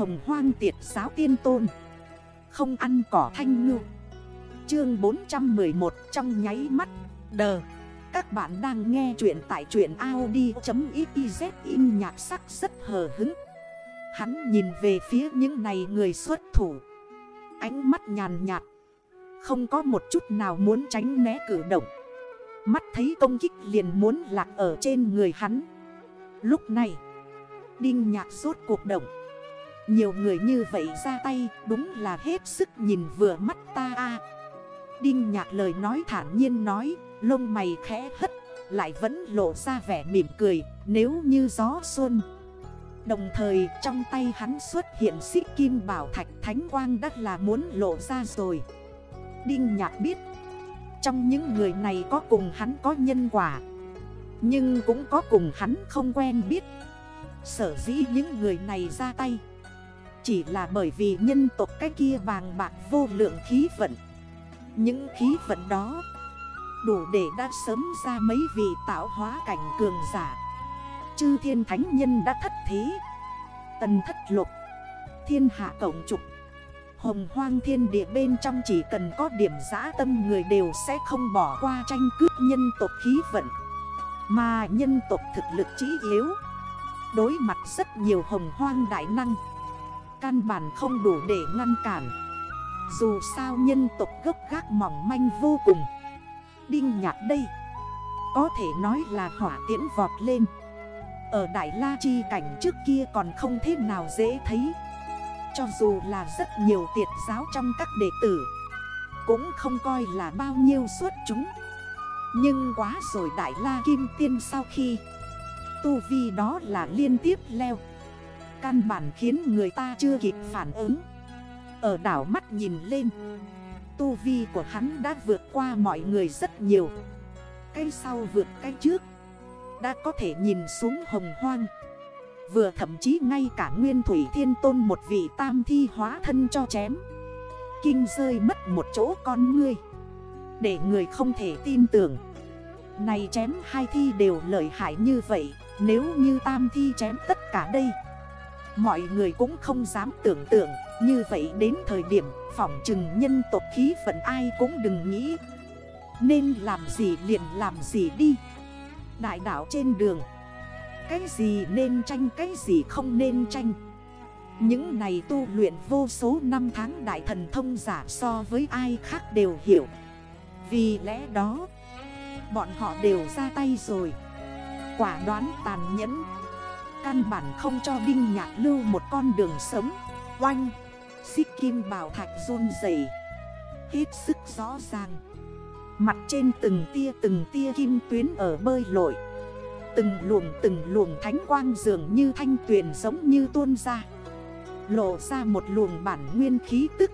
Hồng hoang tiệt giáo tiên tôn. Không ăn cỏ thanh ngư. Chương 411 trong nháy mắt. Đờ. Các bạn đang nghe chuyện tại chuyện Audi.xyz in nhạc sắc rất hờ hứng. Hắn nhìn về phía những này người xuất thủ. Ánh mắt nhàn nhạt. Không có một chút nào muốn tránh né cử động. Mắt thấy công kích liền muốn lạc ở trên người hắn. Lúc này, Đinh nhạc rốt cuộc động. Nhiều người như vậy ra tay, Đúng là hết sức nhìn vừa mắt ta a. Đinh nhạc lời nói thản nhiên nói, Lông mày khẽ hất, Lại vẫn lộ ra vẻ mỉm cười, Nếu như gió xuân. Đồng thời, trong tay hắn xuất hiện xích kim bảo thạch thánh quang đắt là muốn lộ ra rồi. Đinh nhạc biết, Trong những người này có cùng hắn có nhân quả, Nhưng cũng có cùng hắn không quen biết. Sở dĩ những người này ra tay chỉ là bởi vì nhân tộc cái kia vàng bạc vô lượng khí vận. Những khí vận đó Đủ để đã sớm ra mấy vị tạo hóa cảnh cường giả. Chư thiên thánh nhân đã thất thế. Tần thất lục. Thiên hạ cộng trục. Hồng hoang thiên địa bên trong chỉ cần có điểm giã tâm người đều sẽ không bỏ qua tranh cướp nhân tộc khí vận. Mà nhân tộc thực lực trí yếu. Đối mặt rất nhiều hồng hoang đại năng. Căn bản không đủ để ngăn cản. Dù sao nhân tộc gốc gác mỏng manh vô cùng. Đinh nhạc đây, Có thể nói là hỏa tiễn vọt lên. Ở Đại La Chi cảnh trước kia còn không thế nào dễ thấy. Cho dù là rất nhiều tiệt giáo trong các đệ tử, Cũng không coi là bao nhiêu suốt chúng. Nhưng quá rồi Đại La Kim Tiên sau khi Tu vi đó là liên tiếp leo Căn bản khiến người ta chưa kịp phản ứng. Ở đảo mắt nhìn lên, Tu vi của hắn đã vượt qua mọi người rất nhiều. Cái sau vượt cái trước, Đã có thể nhìn xuống hồng hoang. Vừa thậm chí ngay cả nguyên thủy thiên tôn một vị tam thi hóa thân cho chém. Kinh rơi mất một chỗ con ngươi. Để người không thể tin tưởng. Này chém hai thi đều lợi hại như vậy, nếu như tam thi chém tất cả đây Mọi người cũng không dám tưởng tượng, Như vậy đến thời điểm phỏng trừng nhân tộc khí phận ai cũng đừng nghĩ. Nên làm gì liền làm gì đi. Đại đảo trên đường. Cái gì nên tranh, cái gì không nên tranh. Những này tu luyện vô số năm tháng đại thần thông giả so với ai khác đều hiểu. Vì lẽ đó, Bọn họ đều ra tay rồi. Quả đoán tàn nhẫn. Căn bản không cho Đinh Nhạc lưu một con đường sống. Oanh, Xích kim bào thạch run dày Hết sức rõ ràng. Mặt trên từng tia từng tia kim tuyến ở bơi lội. Từng luồng từng luồng thánh quang dường như thanh tuyền giống như tuôn ra. Lộ ra một luồng bản nguyên khí tức.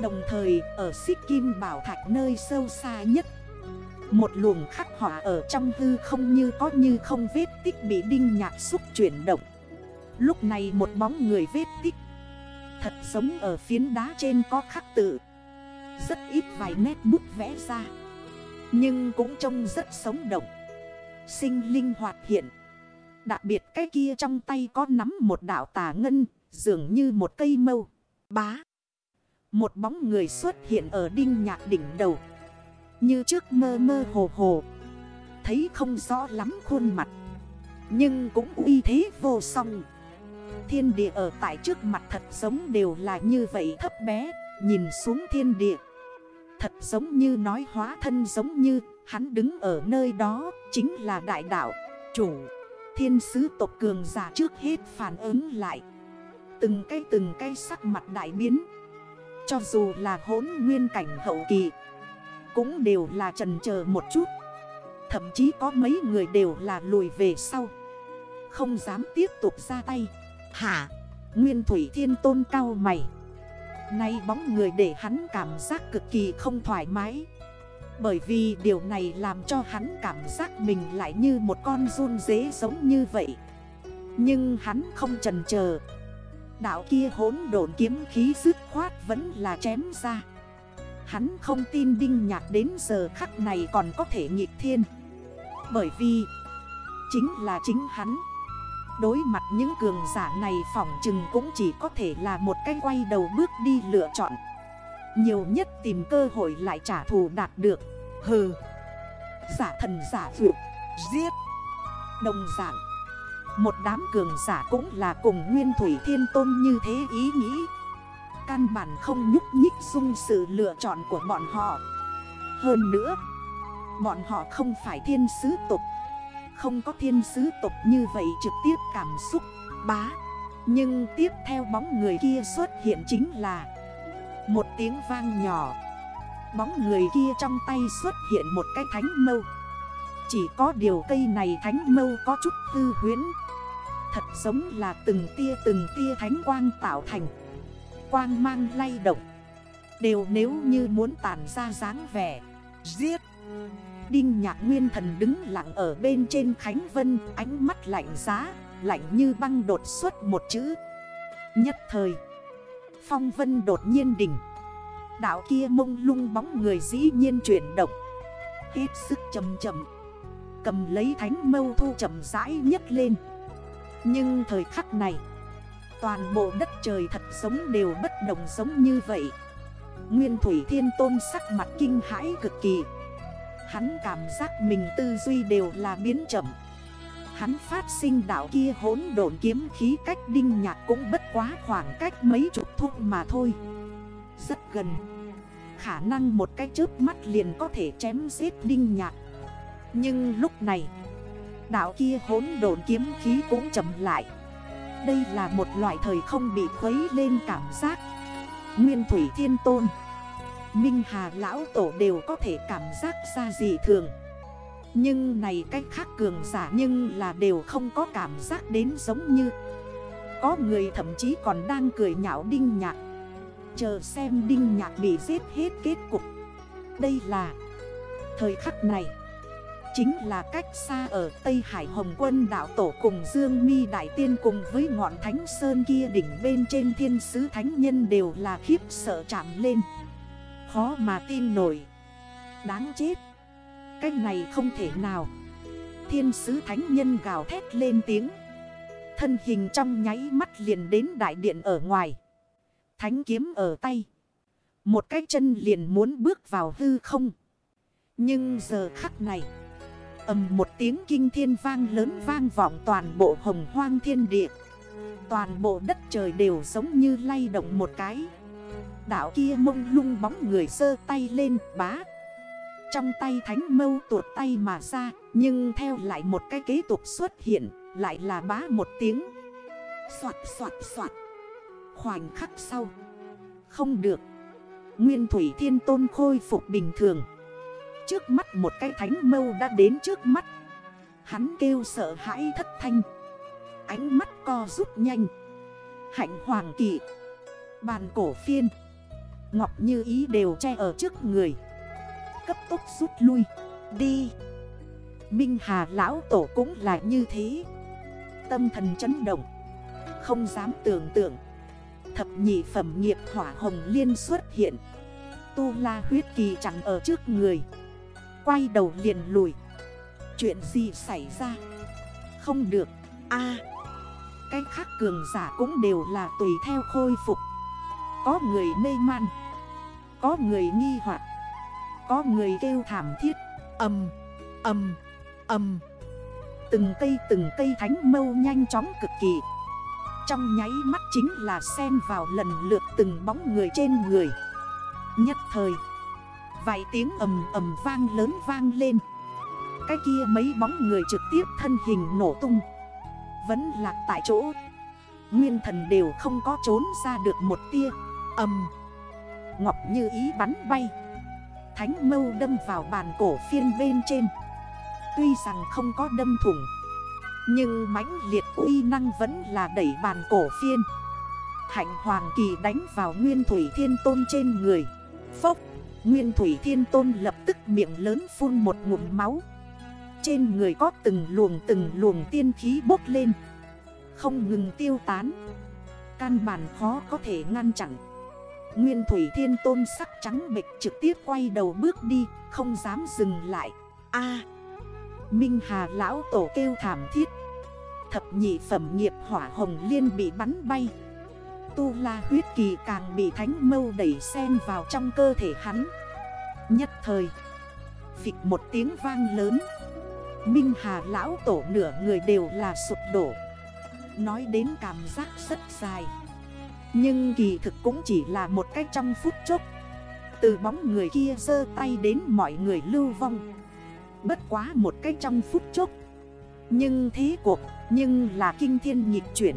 Đồng thời, ở xích kim bảo thạch nơi sâu xa nhất một luồng khắc họa ở trong hư không như có như không vết tích bị đinh nhạc xúc chuyển động. Lúc này một bóng người vết tích, Thật giống ở phiến đá trên có khắc tự. Rất ít vài nét bút vẽ ra, Nhưng cũng trông rất sống động. Sinh linh hoạt hiện. Đặc biệt cái kia trong tay có nắm một đảo tà ngân, Dường như một cây mâu, Bá. Một bóng người xuất hiện ở đinh nhạc đỉnh đầu như trước mơ mơ hồ hồ. Thấy không rõ lắm khuôn mặt. Nhưng cũng uy thế vô song. Thiên địa ở tại trước mặt thật giống đều là như vậy thấp bé. Nhìn xuống thiên địa. Thật giống như nói hóa thân giống như Hắn đứng ở nơi đó chính là đại đạo, Chủ. Thiên sứ tộc cường giả trước hết phản ứng lại. Từng cây từng cây sắc mặt đại biến. Cho dù là hốn nguyên cảnh hậu kỳ cũng đều là trần chờ một chút. Thậm chí có mấy người đều là lùi về sau. Không dám tiếp tục ra tay. Hả? Nguyên Thủy Thiên Tôn cao mày. Nay bóng người để hắn cảm giác cực kỳ không thoải mái. Bởi vì điều này làm cho hắn cảm giác mình lại như một con run dế giống như vậy. Nhưng hắn không trần chờ. Đạo kia hốn độn kiếm khí dứt khoát vẫn là chém ra Hắn không tin Đinh Nhạc đến giờ khắc này còn có thể nghịch thiên. Bởi vì, Chính là chính hắn. Đối mặt những cường giả này phỏng chừng cũng chỉ có thể là một cái quay đầu bước đi lựa chọn. Nhiều nhất tìm cơ hội lại trả thù đạt được. Hừ. Giả thần giả vượt Giết. Đồng dạng. Một đám cường giả cũng là cùng Nguyên Thủy Thiên Tôn như thế ý nghĩ. Căn bản không nhúc nhích dung sự lựa chọn của bọn họ. Hơn nữa, Bọn họ không phải thiên sứ tục. Không có thiên sứ tục như vậy trực tiếp cảm xúc, bá. Nhưng tiếp theo bóng người kia xuất hiện chính là Một tiếng vang nhỏ. Bóng người kia trong tay xuất hiện một cái thánh mâu. Chỉ có điều cây này thánh mâu có chút hư huyến. Thật giống là từng tia từng tia thánh quang tạo thành. Quang mang lay động. Đều nếu như muốn tản ra dáng vẻ. Giết. Đinh nhạc nguyên thần đứng lặng ở bên trên Khánh Vân, Ánh mắt lạnh giá, Lạnh như băng đột xuất một chữ. Nhất thời, Phong vân đột nhiên đỉnh. Đảo kia mông lung bóng người dĩ nhiên chuyển động. Hết sức chầm chầm Cầm lấy thánh mâu thu chậm rãi nhất lên. Nhưng thời khắc này Toàn bộ đất trời thật giống đều bất đồng giống như vậy. Nguyên Thủy Thiên Tôn sắc mặt kinh hãi cực kỳ. Hắn cảm giác mình tư duy đều là biến chậm. Hắn phát sinh đảo kia hốn độn kiếm khí cách đinh nhạc cũng bất quá khoảng cách mấy chục thúc mà thôi. Rất gần. Khả năng một cái chớp mắt liền có thể chém giết đinh nhạc. Nhưng lúc này Đảo kia hốn độn kiếm khí cũng chậm lại. Đây là một loại thời không bị khuấy lên cảm giác. Nguyên Thủy Thiên Tôn. Minh Hà Lão Tổ đều có thể cảm giác ra gì thường. Nhưng này cách khác cường giả nhưng là đều không có cảm giác đến giống như. Có người thậm chí còn đang cười nhạo Đinh Nhạc. Chờ xem Đinh Nhạc bị giết hết kết cục. Đây là Thời khắc này. Chính là cách xa ở Tây Hải Hồng Quân Đạo Tổ cùng Dương mi Đại Tiên cùng với ngọn Thánh Sơn kia đỉnh bên trên thiên sứ Thánh Nhân đều là khiếp sợ chạm lên. Khó mà tin nổi. Đáng chết. Cách này không thể nào. Thiên sứ thánh nhân gào thét lên tiếng. Thân hình trong nháy mắt liền đến đại điện ở ngoài. Thánh kiếm ở tay. Một cái chân liền muốn bước vào hư không. Nhưng giờ khắc này ầm một tiếng kinh thiên vang lớn vang vọng toàn bộ hồng hoang thiên địa. Toàn bộ đất trời đều giống như lay động một cái. Đảo kia mông lung bóng người sơ tay lên, bá. Trong tay thánh mâu tuột tay mà ra, Nhưng theo lại một cái kế tục xuất hiện, Lại là bá một tiếng. Xoạt xoạt xoạt. Khoảnh khắc sau. Không được. Nguyên thủy thiên tôn khôi phục bình thường. Trước mắt một cái thánh mâu đã đến trước mắt. Hắn kêu sợ hãi thất thanh. Ánh mắt co rút nhanh. Hạnh hoàng kỳ. Bàn cổ phiên. Ngọc như ý đều che ở trước người. Cấp tốc rút lui. Đi. Minh Hà Lão Tổ cũng là như thế. Tâm thần chấn động. Không dám tưởng tượng. Thập nhị phẩm nghiệp hỏa hồng liên xuất hiện. Tu la huyết kỳ chẳng ở trước người. Quay đầu liền lùi. Chuyện gì xảy ra? Không được. A Cái khác cường giả cũng đều là tùy theo khôi phục. Có người mê man có người nghi hoặc Có người kêu thảm thiết. Âm, âm, âm. Từng cây từng cây thánh mâu nhanh chóng cực kỳ. Trong nháy mắt chính là xen vào lần lượt từng bóng người trên người. Nhất thời Vài tiếng ầm ầm vang lớn vang lên. Cái kia mấy bóng người trực tiếp thân hình nổ tung. Vẫn lạc tại chỗ. Nguyên thần đều không có trốn ra được một tia. Âm Ngọc như ý bắn bay. Thánh mâu đâm vào bàn cổ phiên bên trên. Tuy rằng không có đâm thủng, Nhưng mãnh liệt uy năng vẫn là đẩy bàn cổ phiên. Hạnh hoàng kỳ đánh vào nguyên thủy thiên tôn trên người. Phốc. Nguyên thủy thiên tôn lập tức miệng lớn phun một ngụm máu. Trên người có từng luồng từng luồng tiên khí bốc lên. Không ngừng tiêu tán. Căn bản khó có thể ngăn chặn. Nguyên Thủy Thiên Tôn sắc trắng bệch trực tiếp quay đầu bước đi, không dám dừng lại. a! Minh Hà Lão Tổ kêu thảm thiết. Thập nhị phẩm nghiệp hỏa hồng liên bị bắn bay. Tu la huyết kỳ càng bị thánh mâu đẩy sen vào trong cơ thể hắn. Nhất thời, Phịch một tiếng vang lớn. Minh Hà lão tổ nửa người đều là sụp đổ. Nói đến cảm giác rất dài. Nhưng kỳ thực cũng chỉ là một cách trong phút chốc. Từ bóng người kia dơ tay đến mọi người lưu vong. Bất quá một cách trong phút chốc. Nhưng thế cuộc, Nhưng là kinh thiên nhịp chuyển.